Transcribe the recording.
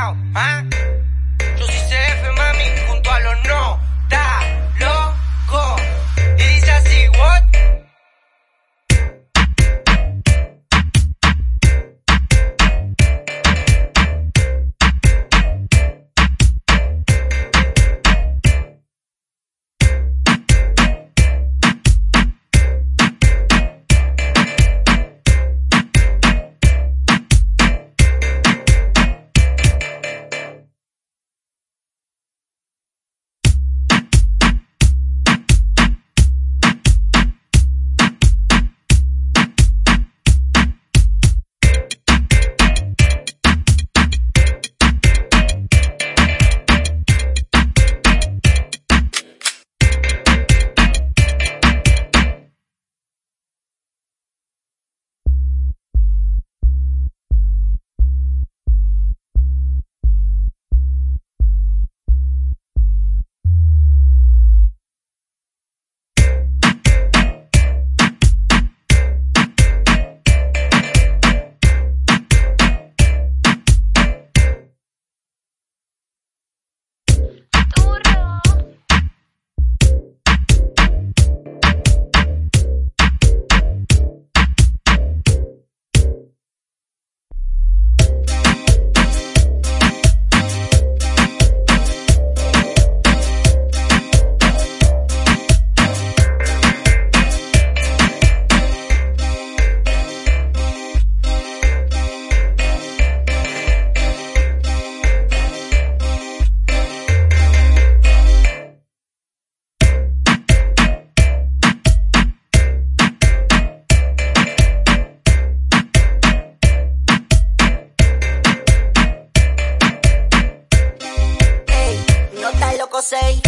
pegado, ¿ah? Say.